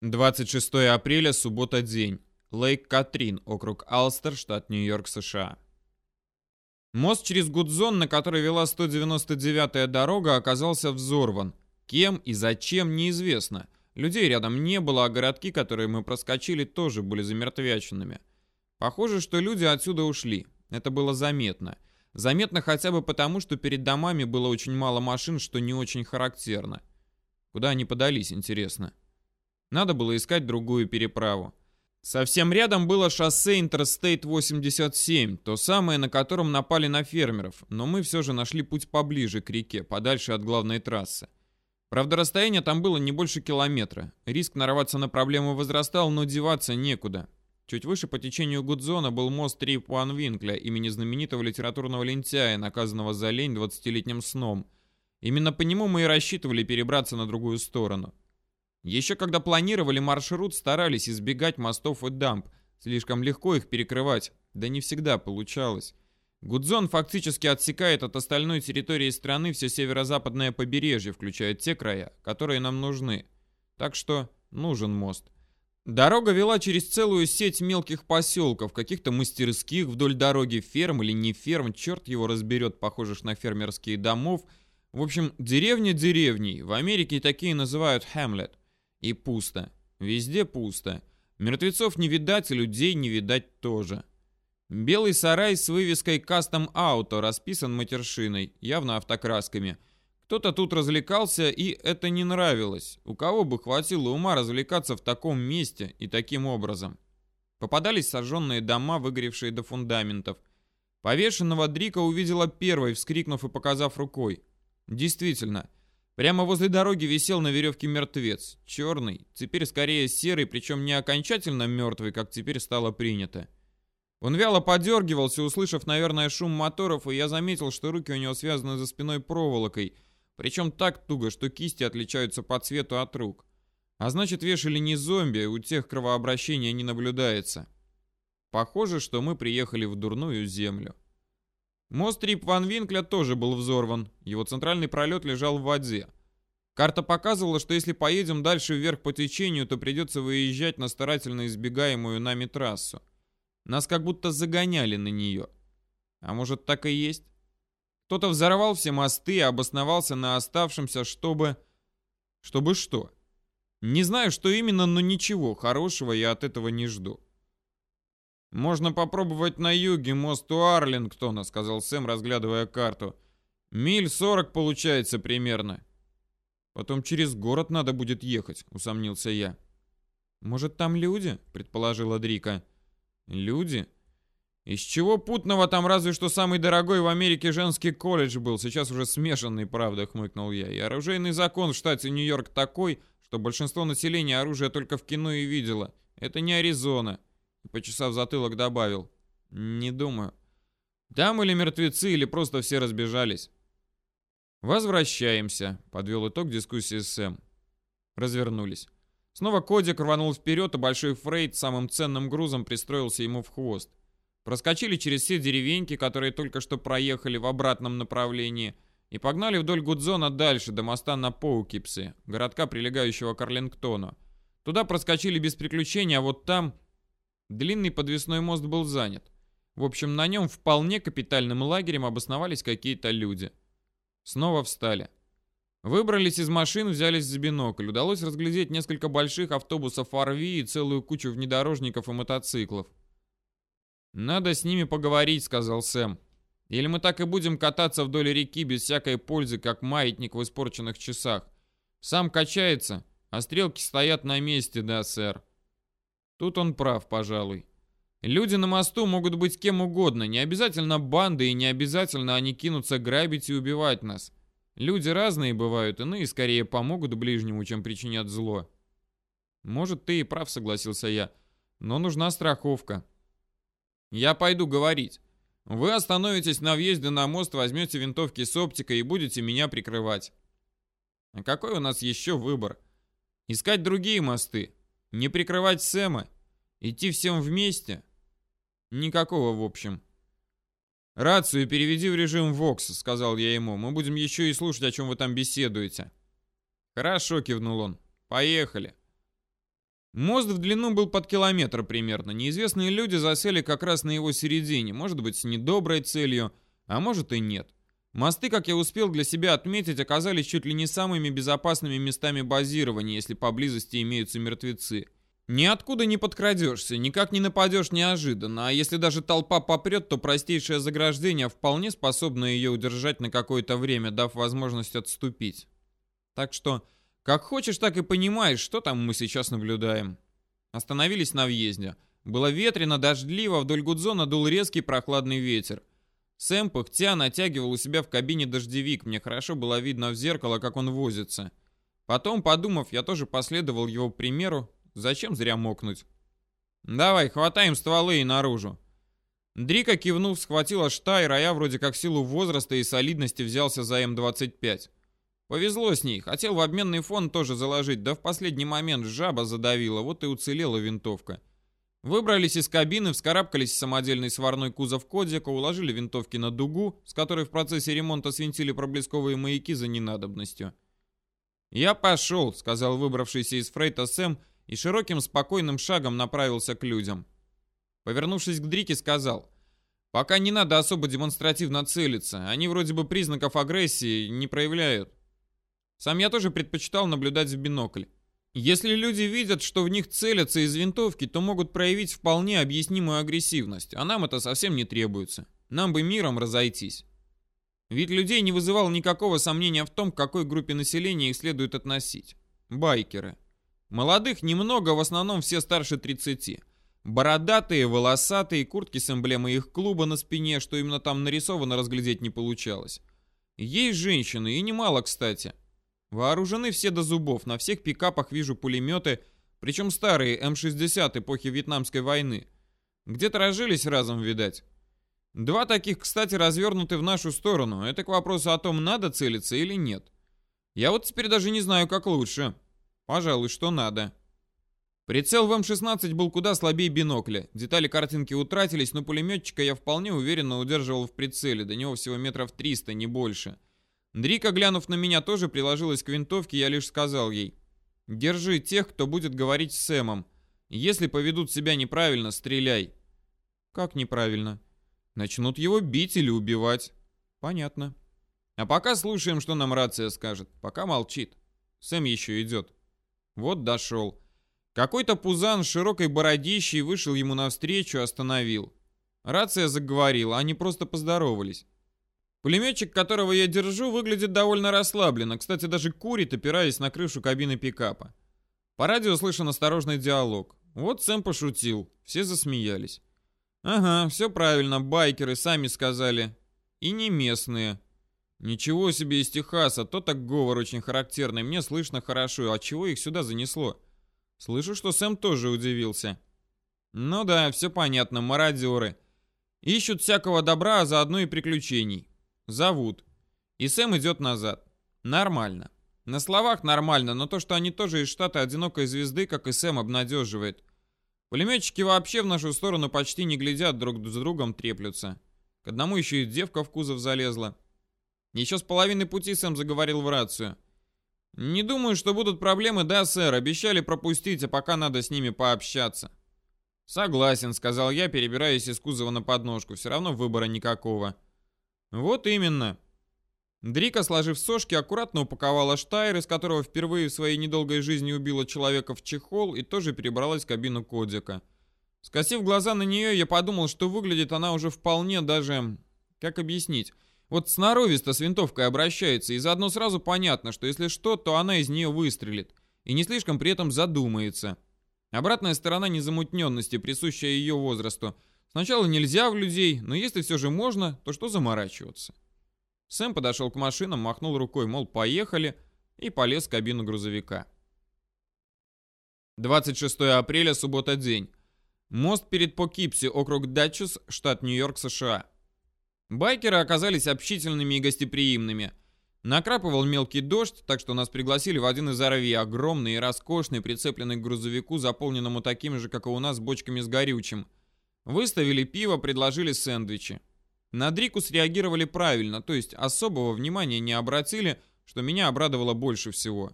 26 апреля, суббота, день. Лейк-Катрин, округ Алстер, штат Нью-Йорк, США. Мост через Гудзон, на который вела 199-я дорога, оказался взорван. Кем и зачем, неизвестно. Людей рядом не было, а городки, которые мы проскочили, тоже были замертвяченными. Похоже, что люди отсюда ушли. Это было заметно. Заметно хотя бы потому, что перед домами было очень мало машин, что не очень характерно. Куда они подались, интересно? Надо было искать другую переправу. Совсем рядом было шоссе Interstate 87, то самое, на котором напали на фермеров, но мы все же нашли путь поближе к реке, подальше от главной трассы. Правда, расстояние там было не больше километра. Риск нарваться на проблемы возрастал, но деваться некуда. Чуть выше по течению Гудзона был мост Трип Ван Винкля, имени знаменитого литературного лентяя, наказанного за лень 20-летним сном. Именно по нему мы и рассчитывали перебраться на другую сторону. Еще когда планировали маршрут, старались избегать мостов и дамб. Слишком легко их перекрывать, да не всегда получалось. Гудзон фактически отсекает от остальной территории страны все северо-западное побережье, включая те края, которые нам нужны. Так что нужен мост. Дорога вела через целую сеть мелких поселков, каких-то мастерских вдоль дороги, ферм или не ферм, черт его разберет, похожих на фермерские домов. В общем, деревня деревней, в Америке такие называют Хэмлет. И пусто. Везде пусто. Мертвецов не видать, людей не видать тоже. Белый сарай с вывеской «Кастом Ауто» расписан матершиной, явно автокрасками. Кто-то тут развлекался, и это не нравилось. У кого бы хватило ума развлекаться в таком месте и таким образом? Попадались сожженные дома, выгоревшие до фундаментов. Повешенного Дрика увидела первой, вскрикнув и показав рукой. Действительно, Прямо возле дороги висел на веревке мертвец. Черный, теперь скорее серый, причем не окончательно мертвый, как теперь стало принято. Он вяло подергивался, услышав, наверное, шум моторов, и я заметил, что руки у него связаны за спиной проволокой, причем так туго, что кисти отличаются по цвету от рук. А значит, вешали не зомби, у тех кровообращения не наблюдается. Похоже, что мы приехали в дурную землю. Мост Рип Ван Винкля тоже был взорван. Его центральный пролет лежал в воде. Карта показывала, что если поедем дальше вверх по течению, то придется выезжать на старательно избегаемую нами трассу. Нас как будто загоняли на нее. А может так и есть? Кто-то взорвал все мосты и обосновался на оставшемся, чтобы... Чтобы что? Не знаю, что именно, но ничего хорошего я от этого не жду. «Можно попробовать на юге, мост у Арлингтона», — сказал Сэм, разглядывая карту. «Миль сорок получается примерно». «Потом через город надо будет ехать», — усомнился я. «Может, там люди?» — предположила Дрика. «Люди?» «Из чего путного там разве что самый дорогой в Америке женский колледж был, сейчас уже смешанный, правда», — хмыкнул я. «И оружейный закон в штате Нью-Йорк такой, что большинство населения оружие только в кино и видело. Это не Аризона». Почесав затылок, добавил. Не думаю. Там или мертвецы, или просто все разбежались. Возвращаемся, подвел итог дискуссии с Сэм. Развернулись. Снова Кодик рванул вперед, а большой Фрейд самым ценным грузом пристроился ему в хвост. Проскочили через все деревеньки, которые только что проехали в обратном направлении, и погнали вдоль Гудзона дальше, до моста на Поукипсе, городка, прилегающего к Арлингтону. Туда проскочили без приключений, а вот там Длинный подвесной мост был занят. В общем, на нем вполне капитальным лагерем обосновались какие-то люди. Снова встали. Выбрались из машин, взялись за бинокль. Удалось разглядеть несколько больших автобусов RV и целую кучу внедорожников и мотоциклов. «Надо с ними поговорить», — сказал Сэм. «Или мы так и будем кататься вдоль реки без всякой пользы, как маятник в испорченных часах. Сам качается, а стрелки стоят на месте, да, сэр». Тут он прав, пожалуй. Люди на мосту могут быть кем угодно, не обязательно банды и не обязательно они кинутся грабить и убивать нас. Люди разные бывают, иные скорее помогут ближнему, чем причинят зло. Может, ты и прав, согласился я, но нужна страховка. Я пойду говорить. Вы остановитесь на въезде на мост, возьмете винтовки с оптикой и будете меня прикрывать. А какой у нас еще выбор? Искать другие мосты. Не прикрывать Сэма? Идти всем вместе? Никакого, в общем. «Рацию переведи в режим Вокс», — сказал я ему. «Мы будем еще и слушать, о чем вы там беседуете». «Хорошо», — кивнул он. «Поехали». Мост в длину был под километр примерно. Неизвестные люди засели как раз на его середине, может быть, с недоброй целью, а может и нет. Мосты, как я успел для себя отметить, оказались чуть ли не самыми безопасными местами базирования, если поблизости имеются мертвецы. Ниоткуда не подкрадешься, никак не нападешь неожиданно, а если даже толпа попрет, то простейшее заграждение вполне способно ее удержать на какое-то время, дав возможность отступить. Так что, как хочешь, так и понимаешь, что там мы сейчас наблюдаем. Остановились на въезде. Было ветрено, дождливо, вдоль Гудзона дул резкий прохладный ветер. Сэм, пыхтя, натягивал у себя в кабине дождевик. Мне хорошо было видно в зеркало, как он возится. Потом, подумав, я тоже последовал его примеру. Зачем зря мокнуть? «Давай, хватаем стволы и наружу». Дрика, кивнув, схватила Штайр, а я вроде как силу возраста и солидности взялся за М-25. Повезло с ней, хотел в обменный фонд тоже заложить, да в последний момент жаба задавила, вот и уцелела винтовка. Выбрались из кабины, вскарабкались в самодельный сварной кузов Кодзика, уложили винтовки на дугу, с которой в процессе ремонта свинтили проблесковые маяки за ненадобностью. «Я пошел», — сказал выбравшийся из фрейта Сэм и широким спокойным шагом направился к людям. Повернувшись к Дрике, сказал, «Пока не надо особо демонстративно целиться, они вроде бы признаков агрессии не проявляют». Сам я тоже предпочитал наблюдать в бинокль. Если люди видят, что в них целятся из винтовки, то могут проявить вполне объяснимую агрессивность, а нам это совсем не требуется. Нам бы миром разойтись. Ведь людей не вызывало никакого сомнения в том, к какой группе населения их следует относить. Байкеры. Молодых немного, в основном все старше 30. Бородатые, волосатые, куртки с эмблемой их клуба на спине, что именно там нарисовано, разглядеть не получалось. Есть женщины, и немало, кстати. Вооружены все до зубов, на всех пикапах вижу пулеметы, причем старые М-60 эпохи Вьетнамской войны. Где-то разжились разом, видать. Два таких, кстати, развернуты в нашу сторону. Это к вопросу о том, надо целиться или нет. Я вот теперь даже не знаю, как лучше. Пожалуй, что надо. Прицел в М-16 был куда слабее бинокля. Детали картинки утратились, но пулеметчика я вполне уверенно удерживал в прицеле. До него всего метров 300, не больше. Дрика, глянув на меня, тоже приложилась к винтовке, я лишь сказал ей. «Держи тех, кто будет говорить с Сэмом. Если поведут себя неправильно, стреляй». «Как неправильно?» «Начнут его бить или убивать». «Понятно». «А пока слушаем, что нам рация скажет. Пока молчит. Сэм еще идет». Вот дошел. Какой-то пузан с широкой бородищей вышел ему навстречу, остановил. Рация заговорила, они просто поздоровались. Пулеметчик, которого я держу, выглядит довольно расслабленно. Кстати, даже курит, опираясь на крышу кабины пикапа. По радио слышен осторожный диалог. Вот Сэм пошутил. Все засмеялись. Ага, все правильно, байкеры сами сказали. И не местные. Ничего себе из Техаса, то так говор очень характерный. Мне слышно хорошо. А чего их сюда занесло? Слышу, что Сэм тоже удивился. Ну да, все понятно, мародеры. Ищут всякого добра, а заодно и приключений. Зовут. И Сэм идет назад. Нормально. На словах нормально, но то, что они тоже из штата одинокой звезды, как и Сэм, обнадеживает. Пулеметчики вообще в нашу сторону почти не глядят, друг с другом треплются. К одному еще и девка в кузов залезла. Еще с половины пути Сэм заговорил в рацию. «Не думаю, что будут проблемы, да, сэр. Обещали пропустить, а пока надо с ними пообщаться». «Согласен», — сказал я, перебираясь из кузова на подножку. «Все равно выбора никакого». Вот именно. Дрика, сложив сошки, аккуратно упаковала штайр, из которого впервые в своей недолгой жизни убила человека в чехол и тоже перебралась в кабину Кодика. Скосив глаза на нее, я подумал, что выглядит она уже вполне даже... Как объяснить? Вот сноровисто с винтовкой обращается, и заодно сразу понятно, что если что, то она из нее выстрелит. И не слишком при этом задумается. Обратная сторона незамутненности, присущая ее возрасту – Сначала нельзя в людей, но если все же можно, то что заморачиваться? Сэм подошел к машинам, махнул рукой, мол, поехали, и полез в кабину грузовика. 26 апреля, суббота день. Мост перед Покипси, округ Датчус, штат Нью-Йорк, США. Байкеры оказались общительными и гостеприимными. Накрапывал мелкий дождь, так что нас пригласили в один из RV, огромный и роскошный, прицепленный к грузовику, заполненному таким же, как и у нас, бочками с горючим – Выставили пиво, предложили сэндвичи. На Дрику среагировали правильно, то есть особого внимания не обратили, что меня обрадовало больше всего.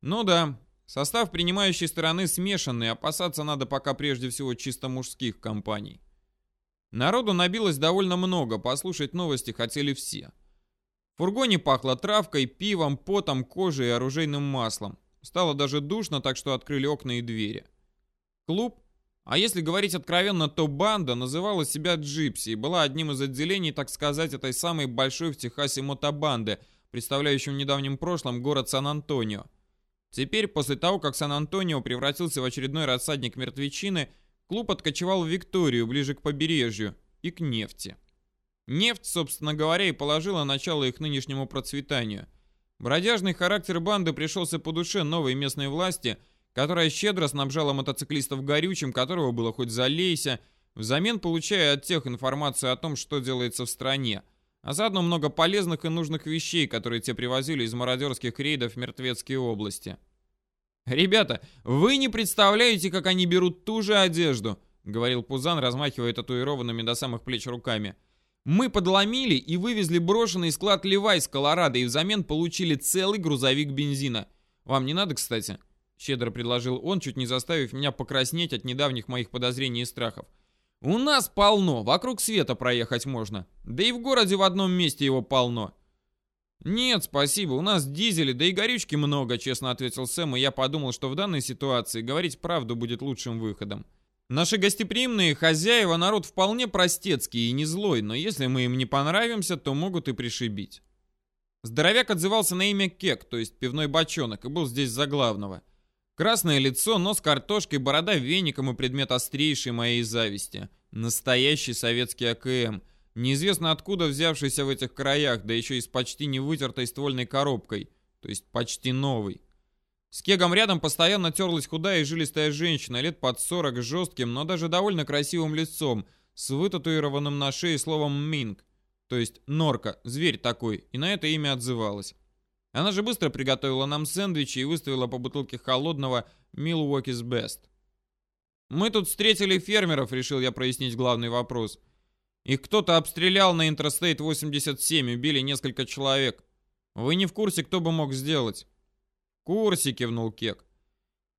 Ну да, Состав принимающей стороны смешанный, опасаться надо пока прежде всего чисто мужских компаний. Народу набилось довольно много, послушать новости хотели все. В фургоне пахло травкой, пивом, потом, кожей и оружейным маслом. Стало даже душно, так что открыли окна и двери. Клуб, а если говорить откровенно, то банда называла себя Джипси и была одним из отделений, так сказать, этой самой большой в Техасе мотобанды, представляющей в недавнем прошлом город Сан-Антонио. Теперь, после того, как Сан-Антонио превратился в очередной рассадник мертвечины, клуб откочевал в Викторию, ближе к побережью, и к нефти. Нефть, собственно говоря, и положила начало их нынешнему процветанию. Бродяжный характер банды пришелся по душе новой местной власти – которая щедро снабжала мотоциклистов горючим, которого было хоть залейся, взамен получая от тех информацию о том, что делается в стране, а заодно много полезных и нужных вещей, которые те привозили из мародерских рейдов в Мертвецкие области. «Ребята, вы не представляете, как они берут ту же одежду», — говорил Пузан, размахивая татуированными до самых плеч руками. «Мы подломили и вывезли брошенный склад Левай с Колорадо и взамен получили целый грузовик бензина. Вам не надо, кстати?» Щедро предложил он, чуть не заставив меня покраснеть от недавних моих подозрений и страхов. «У нас полно, вокруг света проехать можно. Да и в городе в одном месте его полно». «Нет, спасибо, у нас дизели, да и горючки много», — честно ответил Сэм, и я подумал, что в данной ситуации говорить правду будет лучшим выходом. Наши гостеприимные хозяева народ вполне простецкий и не злой, но если мы им не понравимся, то могут и пришибить. Здоровяк отзывался на имя Кек, то есть пивной бочонок, и был здесь за главного. Красное лицо, нос картошкой, борода веником и предмет острейшей моей зависти. Настоящий советский АКМ. Неизвестно откуда взявшийся в этих краях, да еще и с почти не вытертой ствольной коробкой. То есть почти новый. С кегом рядом постоянно терлась худая и жилистая женщина, лет под 40, жестким, но даже довольно красивым лицом, с вытатуированным на шее словом «минг», то есть «норка», зверь такой, и на это имя отзывалась. Она же быстро приготовила нам сэндвичи и выставила по бутылке холодного Milwaukee's Best. Мы тут встретили фермеров, решил я прояснить главный вопрос. Их кто-то обстрелял на Interstate 87, убили несколько человек. Вы не в курсе, кто бы мог сделать? В курсе, кивнул Кек.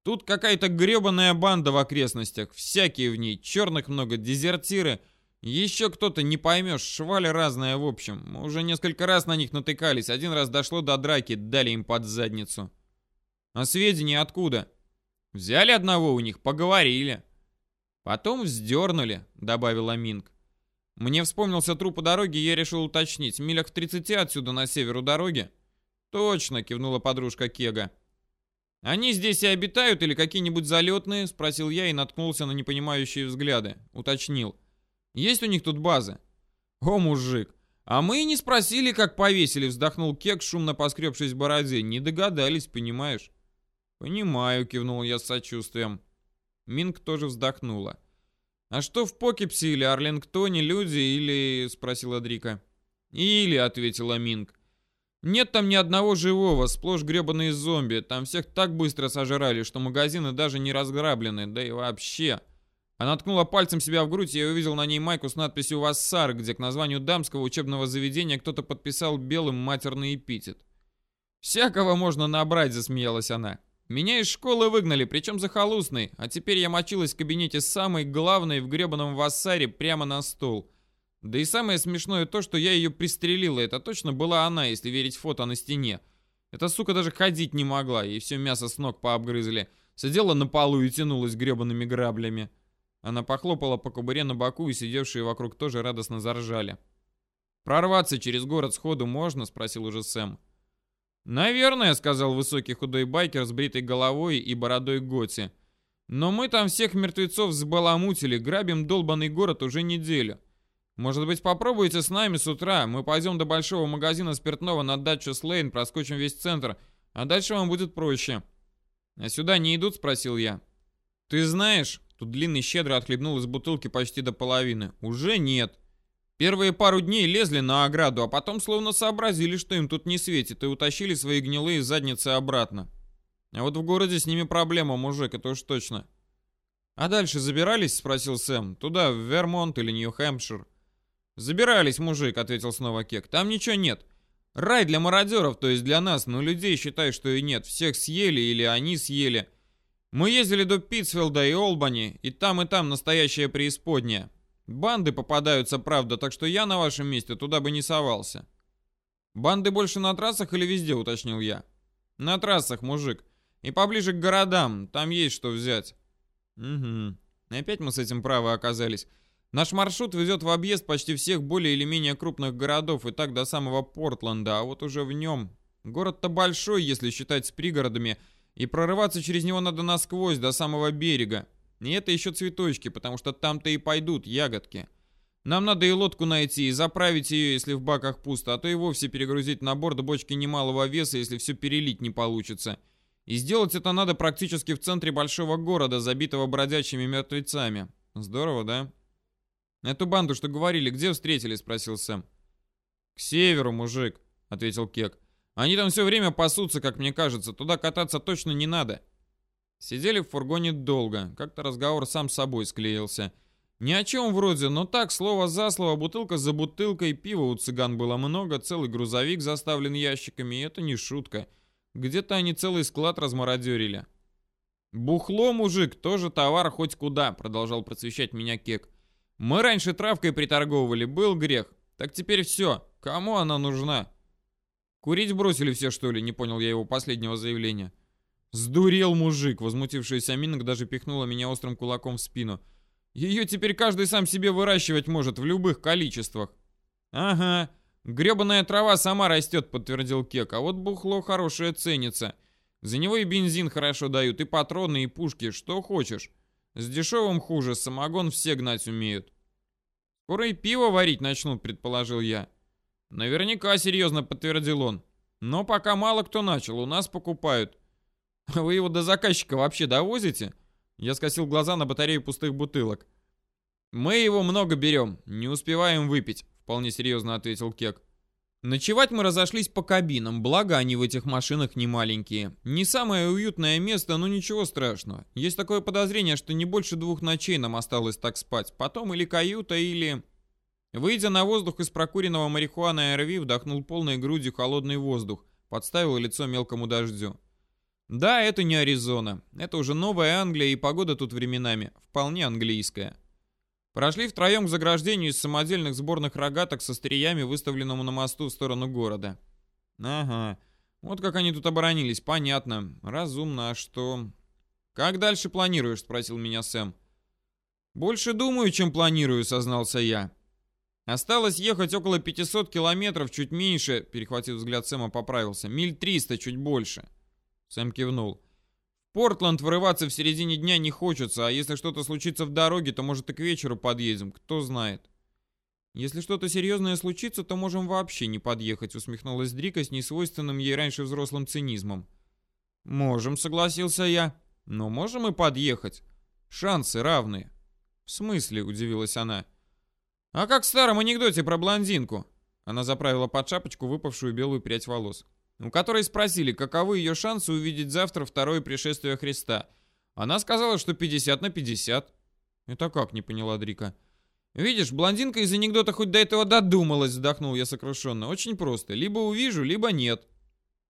Тут какая-то гребаная банда в окрестностях, всякие в ней, черных много, дезертиры — еще кто-то, не поймешь, швали разное в общем. Мы уже несколько раз на них натыкались. Один раз дошло до драки, дали им под задницу. А сведения откуда? Взяли одного у них, поговорили. Потом вздернули, добавила Минг. Мне вспомнился труп по дороге, я решил уточнить. Милях в 30 отсюда на северу дороги? Точно, кивнула подружка Кега. «Они здесь и обитают или какие-нибудь залетные?» — спросил я и наткнулся на непонимающие взгляды. Уточнил. Есть у них тут базы?» «О, мужик, а мы и не спросили, как повесили», вздохнул Кек, шумно поскребшись в бороде. «Не догадались, понимаешь?» «Понимаю», кивнул я с сочувствием. Минг тоже вздохнула. «А что в Покипсе или Арлингтоне люди или...» спросила Дрика. «Или», ответила Минг. «Нет там ни одного живого, сплошь гребаные зомби. Там всех так быстро сожрали, что магазины даже не разграблены, да и вообще...» Она ткнула пальцем себя в грудь, и я увидел на ней майку с надписью «Вассар», где к названию дамского учебного заведения кто-то подписал белым матерный эпитет. «Всякого можно набрать», — засмеялась она. «Меня из школы выгнали, причем за халустный, а теперь я мочилась в кабинете самой главной в гребаном вассаре прямо на стол. Да и самое смешное то, что я ее пристрелила, это точно была она, если верить фото на стене. Эта сука даже ходить не могла, и все мясо с ног пообгрызли. Сидела на полу и тянулась гребаными граблями». Она похлопала по кобуре на боку, и сидевшие вокруг тоже радостно заржали. «Прорваться через город сходу можно?» — спросил уже Сэм. «Наверное», — сказал высокий худой байкер с бритой головой и бородой Готи. «Но мы там всех мертвецов взбаламутили, грабим долбанный город уже неделю. Может быть, попробуйте с нами с утра? Мы пойдем до большого магазина спиртного на дачу Слейн, проскочим весь центр, а дальше вам будет проще». «А сюда не идут?» — спросил я. «Ты знаешь...» Тут длинный щедро отхлебнул из бутылки почти до половины. Уже нет. Первые пару дней лезли на ограду, а потом словно сообразили, что им тут не светит, и утащили свои гнилые задницы обратно. А вот в городе с ними проблема, мужик, это уж точно. «А дальше забирались?» — спросил Сэм. «Туда, в Вермонт или Нью-Хэмпшир?» «Забирались, мужик», — ответил снова Кек. «Там ничего нет. Рай для мародеров, то есть для нас, но людей считай, что и нет. Всех съели или они съели. Мы ездили до Питсфилда и Олбани, и там и там настоящая преисподняя. Банды попадаются, правда, так что я на вашем месте туда бы не совался. Банды больше на трассах или везде, уточнил я. На трассах, мужик. И поближе к городам, там есть что взять. Угу. Опять мы с этим правы оказались. Наш маршрут везет в объезд почти всех более или менее крупных городов и так до самого Портленда, а вот уже в нем. Город-то большой, если считать с пригородами, и прорываться через него надо насквозь, до самого берега. И это еще цветочки, потому что там-то и пойдут ягодки. Нам надо и лодку найти, и заправить ее, если в баках пусто, а то и вовсе перегрузить на борт бочки немалого веса, если все перелить не получится. И сделать это надо практически в центре большого города, забитого бродячими мертвецами. Здорово, да? Эту банду, что говорили, где встретили, спросил Сэм. К северу, мужик, ответил Кек. Они там все время пасутся, как мне кажется. Туда кататься точно не надо. Сидели в фургоне долго. Как-то разговор сам собой склеился. Ни о чем вроде, но так, слово за слово, бутылка за бутылкой, пива у цыган было много, целый грузовик заставлен ящиками, и это не шутка. Где-то они целый склад размародерили. «Бухло, мужик, тоже товар хоть куда», — продолжал просвещать меня Кек. «Мы раньше травкой приторговывали, был грех. Так теперь все. Кому она нужна?» Курить бросили все, что ли? Не понял я его последнего заявления. Сдурел мужик, возмутившаяся Минок даже пихнула меня острым кулаком в спину. Ее теперь каждый сам себе выращивать может в любых количествах. Ага, гребаная трава сама растет, подтвердил Кек, а вот бухло хорошее ценится. За него и бензин хорошо дают, и патроны, и пушки, что хочешь. С дешевым хуже, самогон все гнать умеют. Скоро и пиво варить начнут, предположил я. Наверняка серьезно подтвердил он. Но пока мало кто начал, у нас покупают. Вы его до заказчика вообще довозите? Я скосил глаза на батарею пустых бутылок. Мы его много берем, не успеваем выпить, вполне серьезно ответил Кек. Ночевать мы разошлись по кабинам, благо они в этих машинах не маленькие. Не самое уютное место, но ничего страшного. Есть такое подозрение, что не больше двух ночей нам осталось так спать. Потом или каюта, или... Выйдя на воздух из прокуренного марихуаны РВ, вдохнул полной грудью холодный воздух, подставил лицо мелкому дождю. Да, это не Аризона. Это уже новая Англия, и погода тут временами вполне английская. Прошли втроем к заграждению из самодельных сборных рогаток со стриями, выставленному на мосту в сторону города. Ага, вот как они тут оборонились, понятно. Разумно, а что... «Как дальше планируешь?» — спросил меня Сэм. «Больше думаю, чем планирую», — сознался я. Осталось ехать около 500 километров, чуть меньше, перехватив взгляд Сэма, поправился. Миль 300, чуть больше. Сэм кивнул. В Портленд врываться в середине дня не хочется, а если что-то случится в дороге, то может и к вечеру подъедем, кто знает. Если что-то серьезное случится, то можем вообще не подъехать, усмехнулась Дрика с несвойственным ей раньше взрослым цинизмом. Можем, согласился я. Но можем и подъехать. Шансы равные. В смысле, удивилась она. — «А как в старом анекдоте про блондинку?» Она заправила под шапочку выпавшую белую прядь волос. У которой спросили, каковы ее шансы увидеть завтра второе пришествие Христа. Она сказала, что 50 на 50. «Это как?» — не поняла Дрика. «Видишь, блондинка из анекдота хоть до этого додумалась», — вздохнул я сокрушенно. «Очень просто. Либо увижу, либо нет».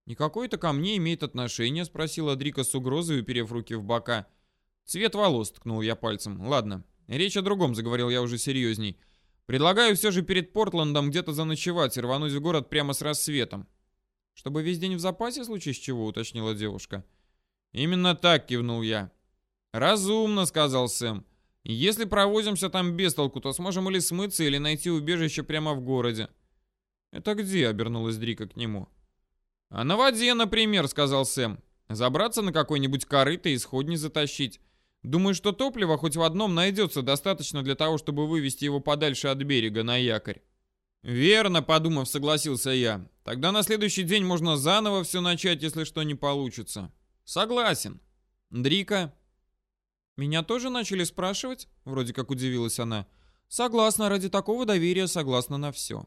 «И какое-то ко мне имеет отношение?» — спросила Дрика с угрозой, уперев руки в бока. «Цвет волос», — ткнул я пальцем. «Ладно, речь о другом», — заговорил я уже серьезней. Предлагаю все же перед Портландом где-то заночевать и рвануть в город прямо с рассветом. Чтобы весь день в запасе, в случае с чего, уточнила девушка. Именно так, кивнул я. Разумно, сказал Сэм. Если провозимся там без толку, то сможем или смыться, или найти убежище прямо в городе. Это где? обернулась Дрика к нему. А на воде, например, сказал Сэм. Забраться на какой-нибудь корыто и сходни затащить. Думаю, что топлива хоть в одном найдется достаточно для того, чтобы вывести его подальше от берега на якорь. Верно, подумав, согласился я. Тогда на следующий день можно заново все начать, если что не получится. Согласен. Дрика. Меня тоже начали спрашивать? Вроде как удивилась она. Согласна, ради такого доверия согласна на все.